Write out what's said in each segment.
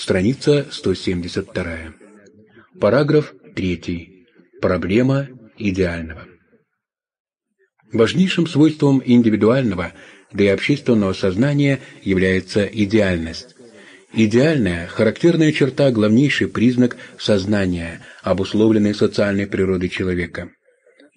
страница 172. Параграф 3. Проблема идеального. Важнейшим свойством индивидуального, да и общественного сознания является идеальность. Идеальная, характерная черта, главнейший признак сознания, обусловленный социальной природой человека.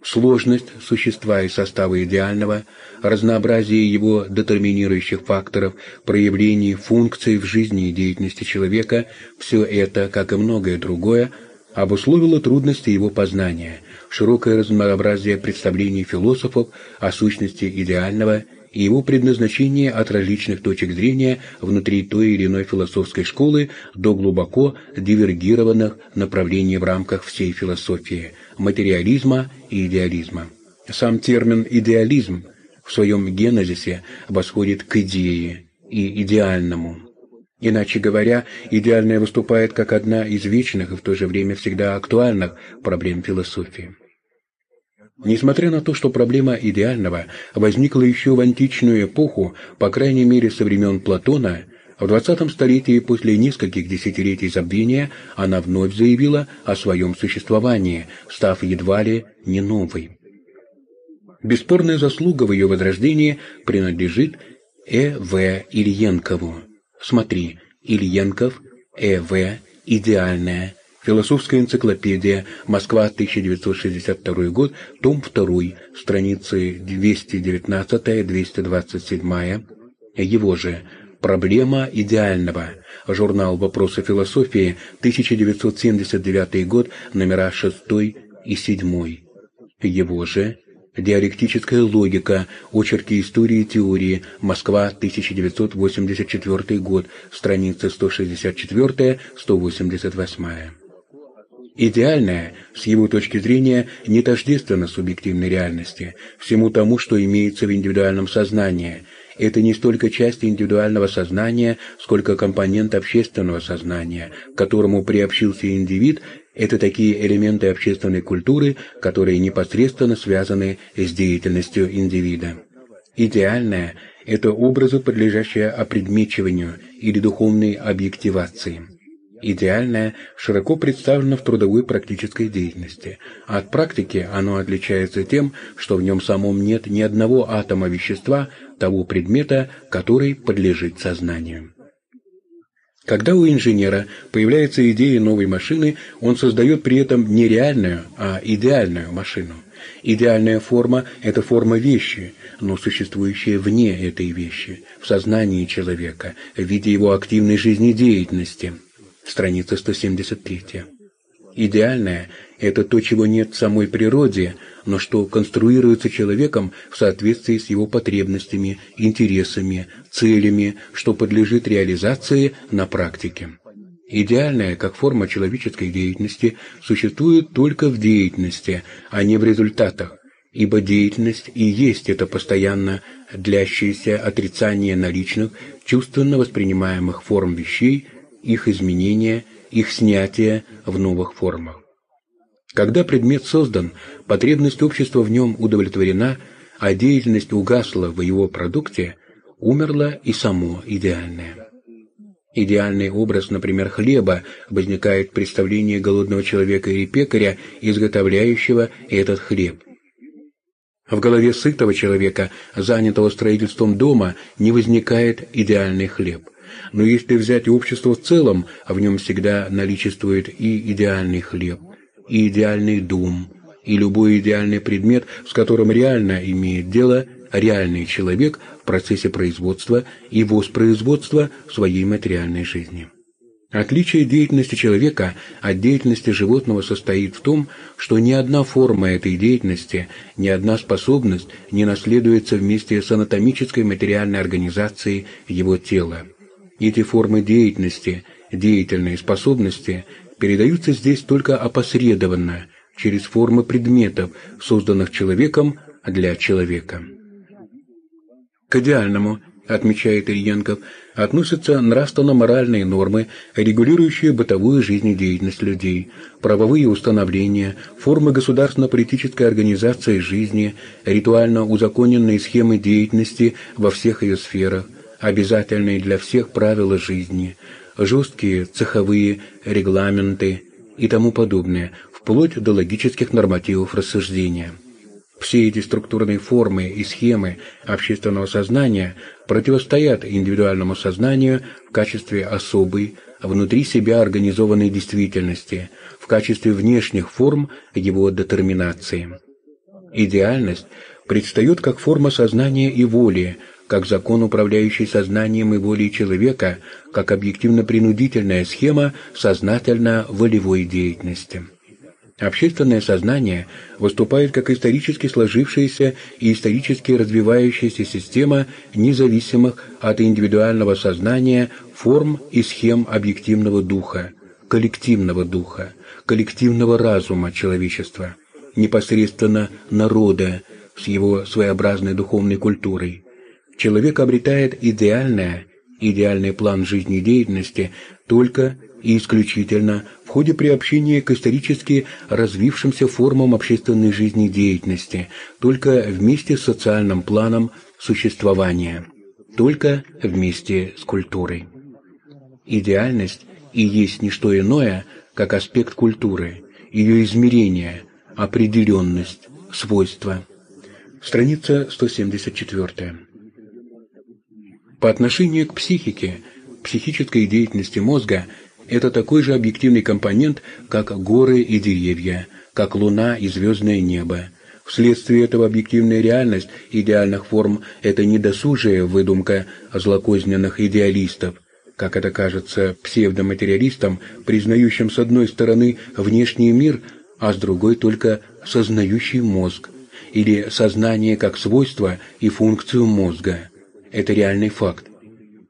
Сложность существа и состава идеального, разнообразие его детерминирующих факторов, проявлений, функций в жизни и деятельности человека – все это, как и многое другое, обусловило трудности его познания, широкое разнообразие представлений философов о сущности идеального и его предназначение от различных точек зрения внутри той или иной философской школы до глубоко дивергированных направлений в рамках всей философии – материализма и идеализма. Сам термин «идеализм» в своем генезисе восходит к идее и идеальному. Иначе говоря, идеальное выступает как одна из вечных и в то же время всегда актуальных проблем философии. Несмотря на то, что проблема идеального возникла еще в античную эпоху, по крайней мере со времен Платона, в 20 столетии после нескольких десятилетий забвения она вновь заявила о своем существовании, став едва ли не новой. Бесспорная заслуга в ее возрождении принадлежит Э. В. Ильенкову. Смотри, Ильенков, Э. В. Идеальная, Философская энциклопедия, Москва, 1962 год, том 2, страницы 219-227, его же «Проблема идеального», журнал «Вопросы философии», 1979 год, номера 6 и 7, его же Диалектическая логика. Очерки истории и теории. Москва, 1984 год. Страница 164-188. Идеальное, с его точки зрения, не тождественно субъективной реальности, всему тому, что имеется в индивидуальном сознании. Это не столько часть индивидуального сознания, сколько компонент общественного сознания, к которому приобщился индивид, это такие элементы общественной культуры, которые непосредственно связаны с деятельностью индивида. Идеальное – это образы, подлежащие опредмечиванию или духовной объективации. Идеальное широко представлено в трудовой практической деятельности. От практики оно отличается тем, что в нем самом нет ни одного атома вещества, того предмета, который подлежит сознанию. Когда у инженера появляется идея новой машины, он создает при этом не реальную, а идеальную машину. Идеальная форма – это форма вещи, но существующая вне этой вещи, в сознании человека, в виде его активной жизнедеятельности. Страница 173. Идеальное – это то, чего нет в самой природе, но что конструируется человеком в соответствии с его потребностями, интересами, целями, что подлежит реализации на практике. Идеальное, как форма человеческой деятельности, существует только в деятельности, а не в результатах, ибо деятельность и есть это постоянно длящееся отрицание наличных, чувственно воспринимаемых форм вещей, их изменения, их снятие в новых формах. Когда предмет создан, потребность общества в нем удовлетворена, а деятельность угасла в его продукте, умерло и само идеальное. Идеальный образ, например, хлеба, возникает в представлении голодного человека или пекаря, изготовляющего этот хлеб. В голове сытого человека, занятого строительством дома, не возникает идеальный хлеб. Но если взять общество в целом, а в нем всегда наличествует и идеальный хлеб – и идеальный дом, и любой идеальный предмет, с которым реально имеет дело реальный человек в процессе производства и воспроизводства своей материальной жизни. Отличие деятельности человека от деятельности животного состоит в том, что ни одна форма этой деятельности, ни одна способность не наследуется вместе с анатомической материальной организацией его тела. Эти формы деятельности, деятельные способности передаются здесь только опосредованно, через формы предметов, созданных человеком для человека. К идеальному, отмечает Ильенков, относятся нравственно-моральные нормы, регулирующие бытовую жизнедеятельность людей, правовые установления, формы государственно-политической организации жизни, ритуально узаконенные схемы деятельности во всех ее сферах, обязательные для всех правила жизни – жесткие цеховые регламенты и тому подобное, вплоть до логических нормативов рассуждения. Все эти структурные формы и схемы общественного сознания противостоят индивидуальному сознанию в качестве особой, внутри себя организованной действительности, в качестве внешних форм его детерминации. Идеальность предстает как форма сознания и воли, как закон, управляющий сознанием и волей человека, как объективно-принудительная схема сознательно-волевой деятельности. Общественное сознание выступает как исторически сложившаяся и исторически развивающаяся система независимых от индивидуального сознания форм и схем объективного духа, коллективного духа, коллективного разума человечества, непосредственно народа с его своеобразной духовной культурой. Человек обретает идеальное, идеальный план жизнедеятельности только и исключительно в ходе приобщения к исторически развившимся формам общественной жизнедеятельности, только вместе с социальным планом существования, только вместе с культурой. Идеальность и есть не что иное, как аспект культуры, ее измерение, определенность, свойства. Страница 174. По отношению к психике, психической деятельности мозга – это такой же объективный компонент, как горы и деревья, как луна и звездное небо. Вследствие этого объективная реальность идеальных форм – это не досужая выдумка злокозненных идеалистов, как это кажется псевдоматериалистам, признающим с одной стороны внешний мир, а с другой только сознающий мозг, или сознание как свойство и функцию мозга. Это реальный факт.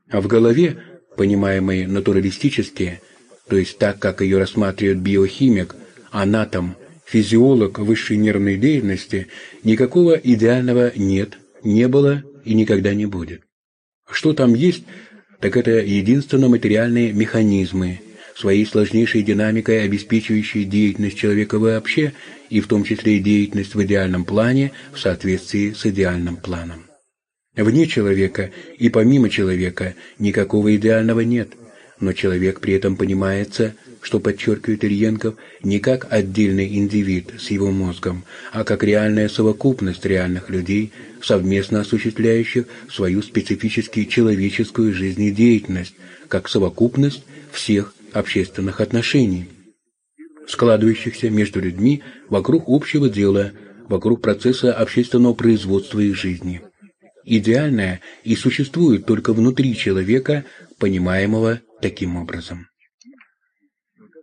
А в голове – понимаемой натуралистически, то есть так, как ее рассматривает биохимик, анатом, физиолог высшей нервной деятельности, никакого идеального нет, не было и никогда не будет. Что там есть, так это единственно материальные механизмы, своей сложнейшей динамикой обеспечивающие деятельность человека вообще, и в том числе и деятельность в идеальном плане в соответствии с идеальным планом. Вне человека и помимо человека никакого идеального нет, но человек при этом понимается, что подчеркивает Ильенков, не как отдельный индивид с его мозгом, а как реальная совокупность реальных людей, совместно осуществляющих свою специфически человеческую жизнедеятельность, как совокупность всех общественных отношений, складывающихся между людьми вокруг общего дела, вокруг процесса общественного производства их жизни идеальное и существует только внутри человека, понимаемого таким образом.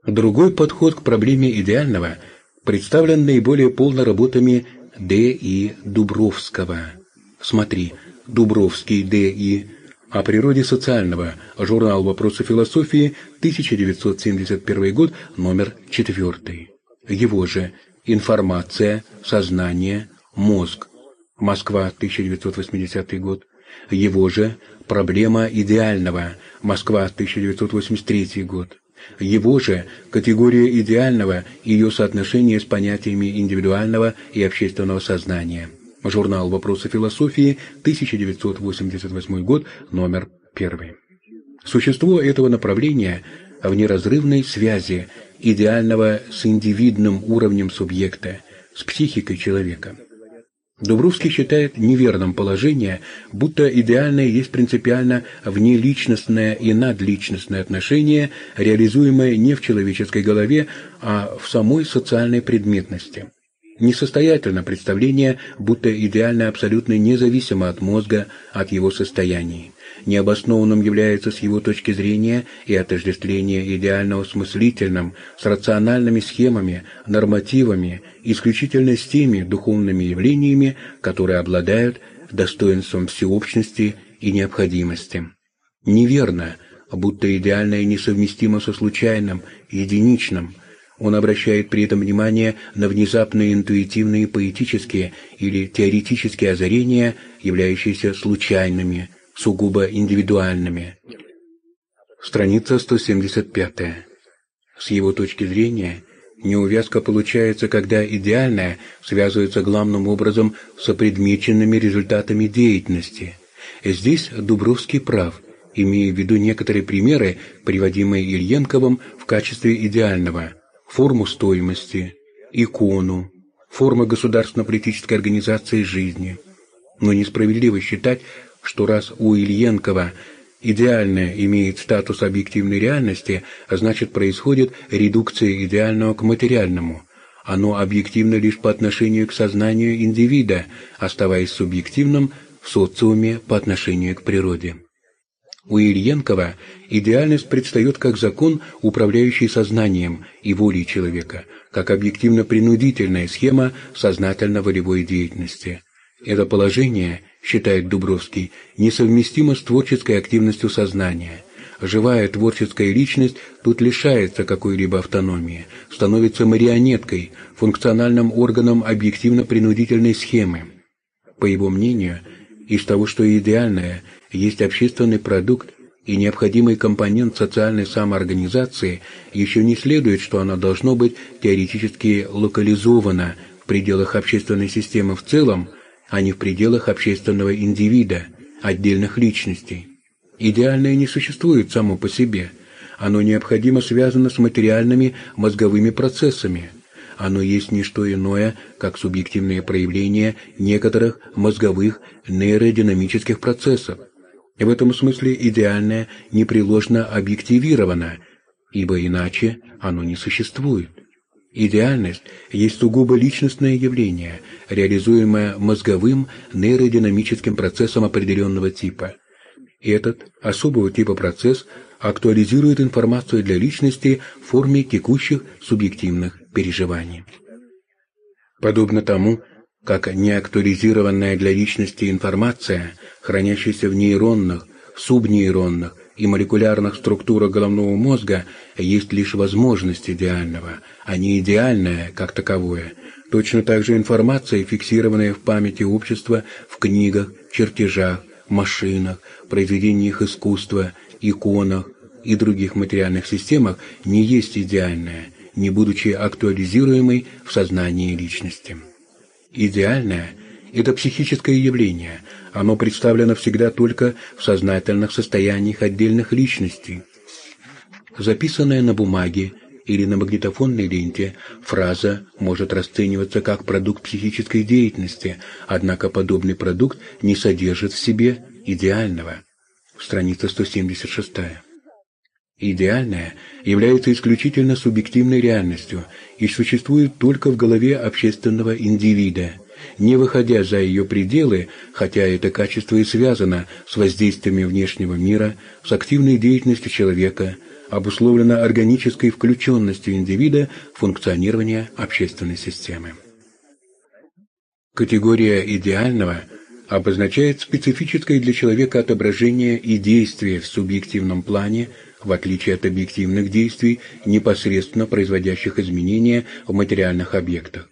Другой подход к проблеме идеального представлен наиболее полно работами Д. И. Дубровского. Смотри, Дубровский Д. И. О природе социального. Журнал «Вопросы философии», 1971 год, номер 4. Его же «Информация, сознание, мозг», Москва, 1980 год. Его же «Проблема идеального», Москва, 1983 год. Его же «Категория идеального и ее соотношение с понятиями индивидуального и общественного сознания». Журнал «Вопросы философии», 1988 год, номер 1. Существо этого направления в неразрывной связи идеального с индивидным уровнем субъекта, с психикой человека – Дубровский считает неверным положение, будто идеальное есть принципиально внеличностное и надличностное отношение, реализуемое не в человеческой голове, а в самой социальной предметности. Несостоятельно представление, будто идеальное абсолютно независимо от мозга, от его состояний. Необоснованным является с его точки зрения и отождествление идеального с мыслительным, с рациональными схемами, нормативами, исключительно с теми духовными явлениями, которые обладают достоинством всеобщности и необходимости. Неверно, будто идеальное несовместимо со случайным, единичным. Он обращает при этом внимание на внезапные интуитивные поэтические или теоретические озарения, являющиеся случайными – сугубо индивидуальными. Страница 175. С его точки зрения, неувязка получается, когда идеальное связывается главным образом с опредмеченными результатами деятельности. Здесь Дубровский прав. имея в виду некоторые примеры, приводимые Ильенковым в качестве идеального, форму стоимости, икону, формы государственно-политической организации жизни. Но несправедливо считать, что раз у Ильенкова идеальное имеет статус объективной реальности, а значит происходит редукция идеального к материальному. Оно объективно лишь по отношению к сознанию индивида, оставаясь субъективным в социуме по отношению к природе. У Ильенкова идеальность предстает как закон, управляющий сознанием и волей человека, как объективно-принудительная схема сознательно-волевой деятельности. Это положение, считает Дубровский, несовместимо с творческой активностью сознания. Живая творческая личность тут лишается какой-либо автономии, становится марионеткой, функциональным органом объективно-принудительной схемы. По его мнению, из того, что идеальное – есть общественный продукт и необходимый компонент социальной самоорганизации, еще не следует, что оно должно быть теоретически локализовано в пределах общественной системы в целом, а не в пределах общественного индивида, отдельных личностей. Идеальное не существует само по себе. Оно необходимо связано с материальными мозговыми процессами. Оно есть не что иное, как субъективное проявление некоторых мозговых нейродинамических процессов, в этом смысле идеальное непреложно объективировано, ибо иначе оно не существует. Идеальность есть сугубо личностное явление, реализуемое мозговым нейродинамическим процессом определенного типа. Этот особого типа процесс актуализирует информацию для личности в форме текущих субъективных переживаний. Подобно тому, как неактуализированная для личности информация, хранящаяся в нейронных, субнейронных и молекулярных структурах головного мозга, есть лишь возможность идеального, а не идеальное как таковое. Точно так же информация, фиксированная в памяти общества в книгах, чертежах, машинах, произведениях искусства, иконах и других материальных системах, не есть идеальная, не будучи актуализируемой в сознании личности. Идеальное – это психическое явление, оно представлено всегда только в сознательных состояниях отдельных личностей. Записанная на бумаге или на магнитофонной ленте фраза может расцениваться как продукт психической деятельности, однако подобный продукт не содержит в себе идеального. Страница 176. Идеальное является исключительно субъективной реальностью и существует только в голове общественного индивида, не выходя за ее пределы, хотя это качество и связано с воздействиями внешнего мира, с активной деятельностью человека, обусловлено органической включенностью индивида в функционирование общественной системы. Категория идеального обозначает специфическое для человека отображение и действие в субъективном плане – в отличие от объективных действий, непосредственно производящих изменения в материальных объектах.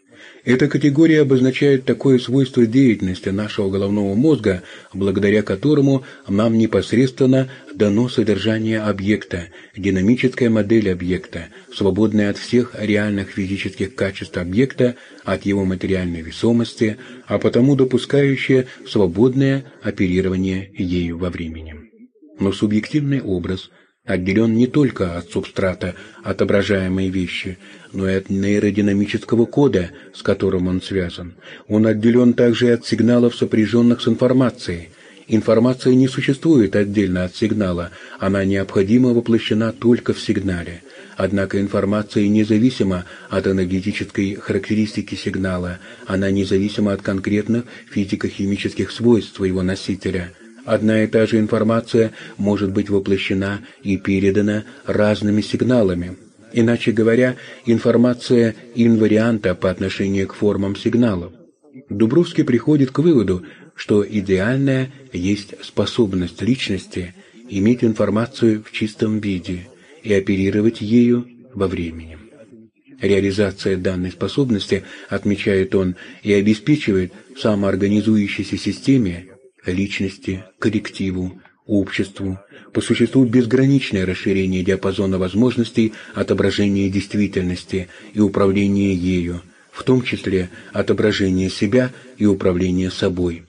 Эта категория обозначает такое свойство деятельности нашего головного мозга, благодаря которому нам непосредственно дано содержание объекта, динамическая модель объекта, свободная от всех реальных физических качеств объекта, от его материальной весомости, а потому допускающая свободное оперирование ею во времени. Но субъективный образ – отделен не только от субстрата отображаемой вещи, но и от нейродинамического кода, с которым он связан. Он отделен также от сигналов, сопряженных с информацией. Информация не существует отдельно от сигнала, она необходимо воплощена только в сигнале. Однако информация независима от энергетической характеристики сигнала, она независима от конкретных физико-химических свойств своего носителя – Одна и та же информация может быть воплощена и передана разными сигналами. Иначе говоря, информация инварианта по отношению к формам сигналов. Дубровский приходит к выводу, что идеальная есть способность личности иметь информацию в чистом виде и оперировать ею во времени. Реализация данной способности, отмечает он, и обеспечивает самоорганизующейся системе личности, коллективу, обществу, по существу безграничное расширение диапазона возможностей отображения действительности и управления ею, в том числе отображение себя и управление собой.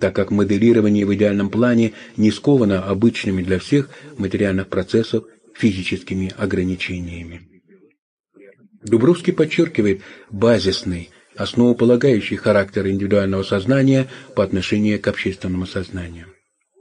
так как моделирование в идеальном плане не сковано обычными для всех материальных процессов физическими ограничениями. Дубровский подчеркивает базисный, основополагающий характер индивидуального сознания по отношению к общественному сознанию.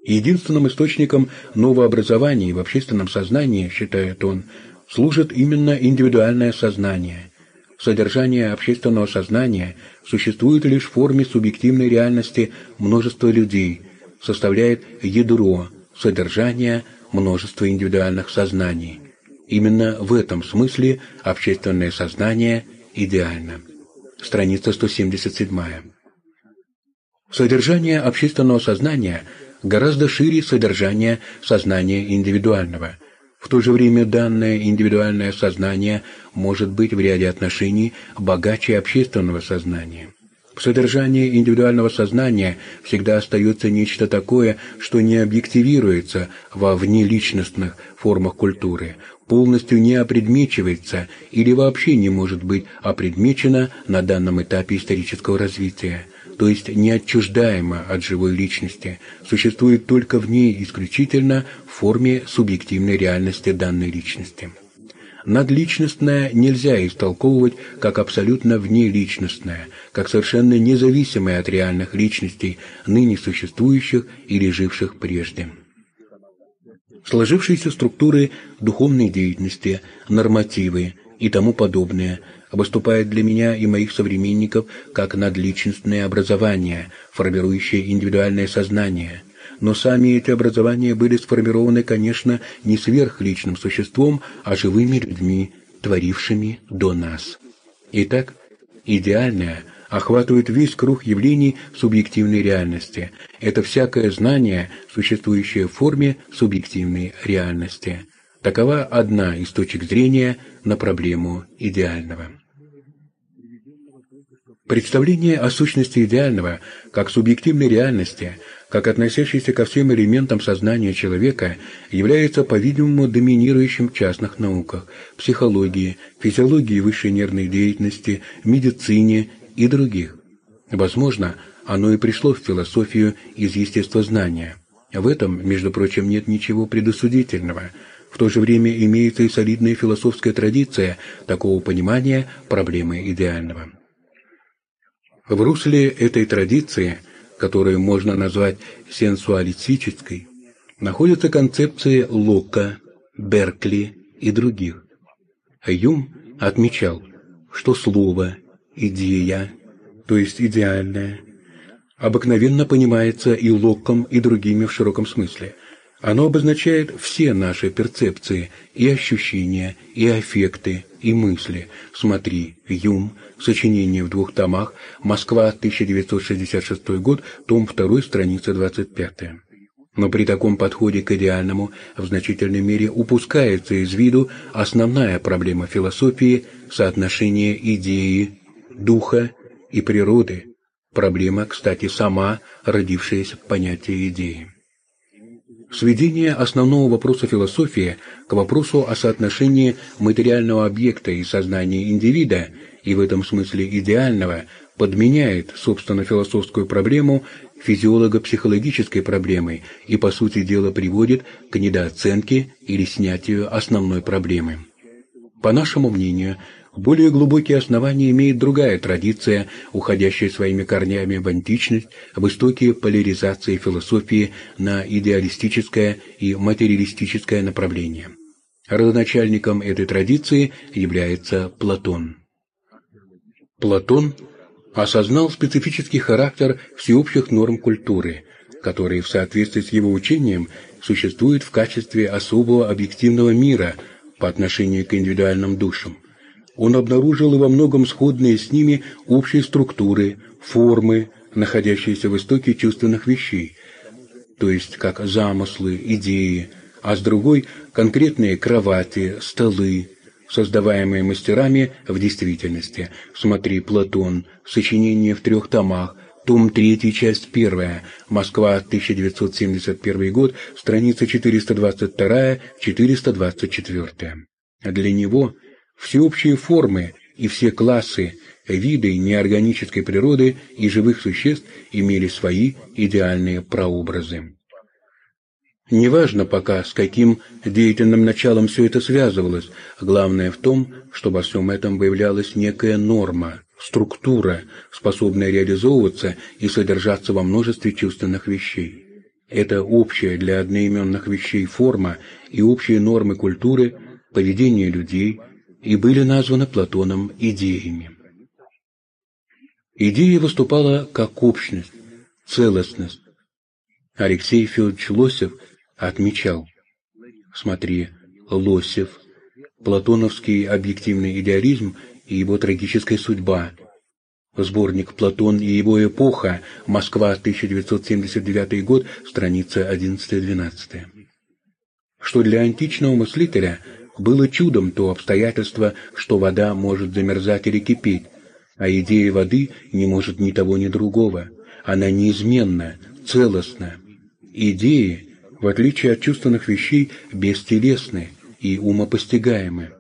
Единственным источником новообразований в общественном сознании, считает он, служит именно индивидуальное сознание. Содержание общественного сознания существует лишь в форме субъективной реальности множества людей, составляет ядро содержания множества индивидуальных сознаний. Именно в этом смысле общественное сознание идеально. Страница 177. Содержание общественного сознания гораздо шире содержания сознания индивидуального. В то же время данное индивидуальное сознание может быть в ряде отношений богаче общественного сознания. В содержании индивидуального сознания всегда остается нечто такое, что не объективируется во внеличностных формах культуры, полностью не опредмечивается или вообще не может быть опредмечено на данном этапе исторического развития, то есть неотчуждаемо от живой личности, существует только в ней исключительно в форме субъективной реальности данной личности. Надличностное нельзя истолковывать как абсолютно внеличностное, как совершенно независимое от реальных личностей, ныне существующих или живших прежде. Сложившиеся структуры духовной деятельности, нормативы и тому подобное выступают для меня и моих современников как надличностное образование, формирующее индивидуальное сознание – но сами эти образования были сформированы, конечно, не сверхличным существом, а живыми людьми, творившими до нас. Итак, идеальное охватывает весь круг явлений субъективной реальности. Это всякое знание, существующее в форме субъективной реальности. Такова одна из точек зрения на проблему идеального. Представление о сущности идеального как субъективной реальности – как относящийся ко всем элементам сознания человека, является, по-видимому, доминирующим в частных науках – психологии, физиологии высшей нервной деятельности, медицине и других. Возможно, оно и пришло в философию из естествознания. В этом, между прочим, нет ничего предосудительного. В то же время имеется и солидная философская традиция такого понимания проблемы идеального. В русле этой традиции – которую можно назвать сенсуалистической, находятся концепции Лока, Беркли и других. Юм отмечал, что слово «идея», то есть идеальное, обыкновенно понимается и Локком, и другими в широком смысле. Оно обозначает все наши перцепции, и ощущения, и аффекты, и мысли. Смотри, Юм, сочинение в двух томах, Москва, 1966 год, том 2, страница 25. Но при таком подходе к идеальному в значительной мере упускается из виду основная проблема философии – соотношение идеи, духа и природы. Проблема, кстати, сама родившаяся в понятии идеи. Сведение основного вопроса философии к вопросу о соотношении материального объекта и сознания индивида, и в этом смысле идеального, подменяет, собственно, философскую проблему физиолого-психологической проблемой и, по сути дела, приводит к недооценке или снятию основной проблемы. По нашему мнению, более глубокие основания имеет другая традиция, уходящая своими корнями в античность, в истоке поляризации философии на идеалистическое и материалистическое направление. Родоначальником этой традиции является Платон. Платон осознал специфический характер всеобщих норм культуры, которые в соответствии с его учением существуют в качестве особого объективного мира по отношению к индивидуальным душам он обнаружил и во многом сходные с ними общие структуры, формы, находящиеся в истоке чувственных вещей, то есть как замыслы, идеи, а с другой – конкретные кровати, столы, создаваемые мастерами в действительности. Смотри, Платон, сочинение в трех томах, том 3, часть 1, Москва, 1971 год, страница 422-424. Для него Всеобщие формы и все классы, виды неорганической природы и живых существ имели свои идеальные прообразы. Неважно пока, с каким деятельным началом все это связывалось, главное в том, что во всем этом выявлялась некая норма, структура, способная реализовываться и содержаться во множестве чувственных вещей. Это общая для одноименных вещей форма и общие нормы культуры, поведения людей и были названы Платоном идеями. Идея выступала как общность, целостность. Алексей Федорович Лосев отмечал, смотри, Лосев, платоновский объективный идеализм и его трагическая судьба, сборник «Платон и его эпоха», Москва, 1979 год, страница 11-12. Что для античного мыслителя было чудом то обстоятельство, что вода может замерзать или кипеть, а идея воды не может ни того, ни другого. Она неизменна, целостна. Идеи, в отличие от чувственных вещей, бестелесны и умопостигаемы.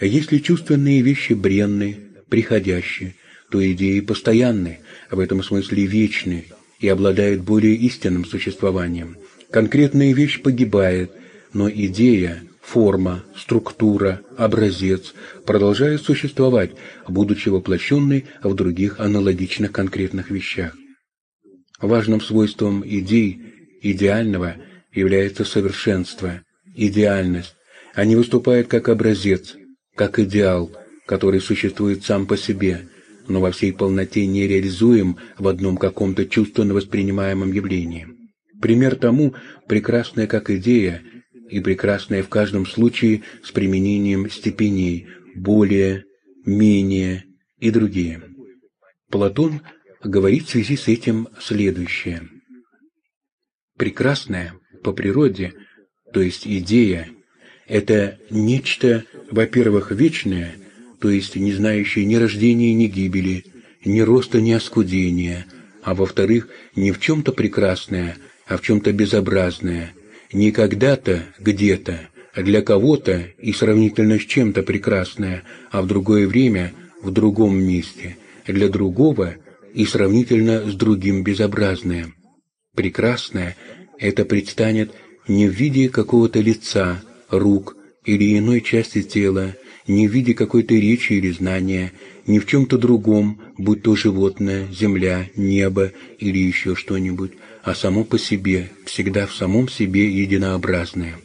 Если чувственные вещи бренны, приходящие, то идеи постоянны, в этом смысле вечны и обладают более истинным существованием. Конкретная вещь погибает, но идея, форма, структура, образец продолжают существовать, будучи воплощенной в других аналогичных конкретных вещах. Важным свойством идей идеального является совершенство, идеальность. Они выступают как образец, как идеал, который существует сам по себе, но во всей полноте не реализуем в одном каком-то чувственно воспринимаемом явлении. Пример тому – прекрасная как идея и прекрасная в каждом случае с применением степеней «более», «менее» и другие. Платон говорит в связи с этим следующее. Прекрасная по природе, то есть идея, это нечто, во-первых, вечное, то есть не знающее ни рождения, ни гибели, ни роста, ни оскудения, а во-вторых, не в чем-то прекрасное, а в чем-то безобразное, не когда-то, где-то, а для кого-то и сравнительно с чем-то прекрасное, а в другое время, в другом месте, для другого и сравнительно с другим безобразное. Прекрасное – это предстанет не в виде какого-то лица, рук или иной части тела, не в виде какой-то речи или знания, ни в чем-то другом, будь то животное, земля, небо или еще что-нибудь, а само по себе, всегда в самом себе единообразное.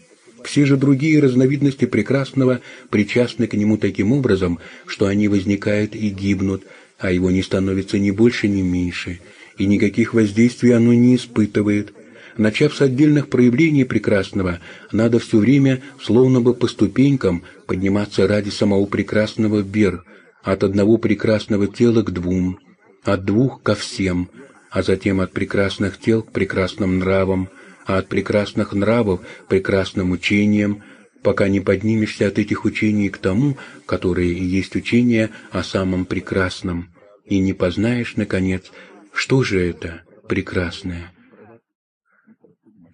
Все же другие разновидности прекрасного причастны к нему таким образом, что они возникают и гибнут, а его не становится ни больше, ни меньше, и никаких воздействий оно не испытывает – Начав с отдельных проявлений прекрасного, надо все время, словно бы по ступенькам, подниматься ради самого прекрасного вверх, от одного прекрасного тела к двум, от двух ко всем, а затем от прекрасных тел к прекрасным нравам, а от прекрасных нравов к прекрасным учениям, пока не поднимешься от этих учений к тому, которое и есть учение о самом прекрасном, и не познаешь, наконец, что же это прекрасное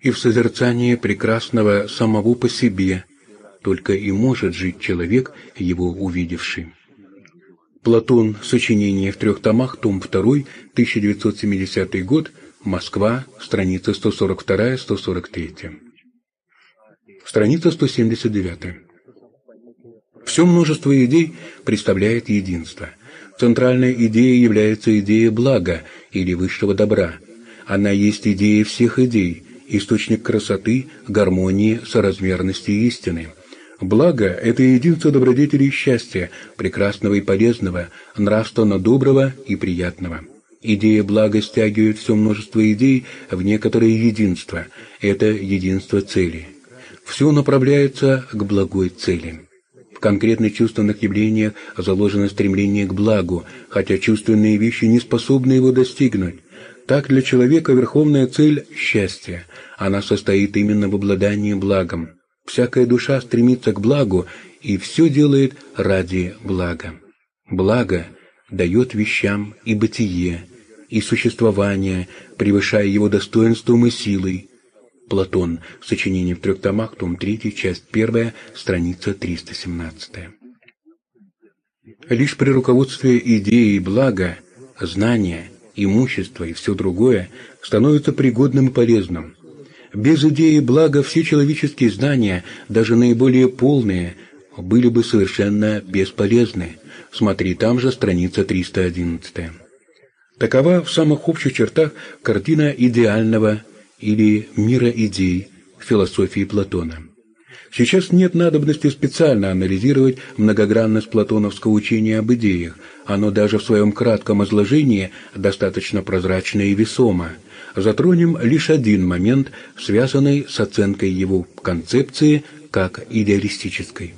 и в созерцании прекрасного самого по себе, только и может жить человек, его увидевший. Платон. Сочинение в трех томах, том 2, 1970 год, Москва, страница 142-143. Страница 179. Все множество идей представляет единство. Центральная идея является идея блага или высшего добра. Она есть идея всех идей, источник красоты, гармонии, соразмерности и истины. Благо – это единство добродетелей счастья, прекрасного и полезного, нравственно доброго и приятного. Идея блага стягивает все множество идей в некоторое единство. Это единство цели. Все направляется к благой цели. В конкретных чувственных явлениях заложено стремление к благу, хотя чувственные вещи не способны его достигнуть. Так для человека верховная цель – счастье. Она состоит именно в обладании благом. Всякая душа стремится к благу и все делает ради блага. Благо дает вещам и бытие, и существование, превышая его достоинством и силой. Платон. Сочинение в трех томах, том 3, часть 1, страница 317. Лишь при руководстве идеей блага, знания, имущества и все другое становится пригодным и полезным. Без идеи блага все человеческие знания, даже наиболее полные, были бы совершенно бесполезны. Смотри, там же страница 311. Такова в самых общих чертах картина идеального или мира идей философии Платона. Сейчас нет надобности специально анализировать многогранность платоновского учения об идеях, оно даже в своем кратком изложении достаточно прозрачно и весомо. Затронем лишь один момент, связанный с оценкой его концепции как идеалистической.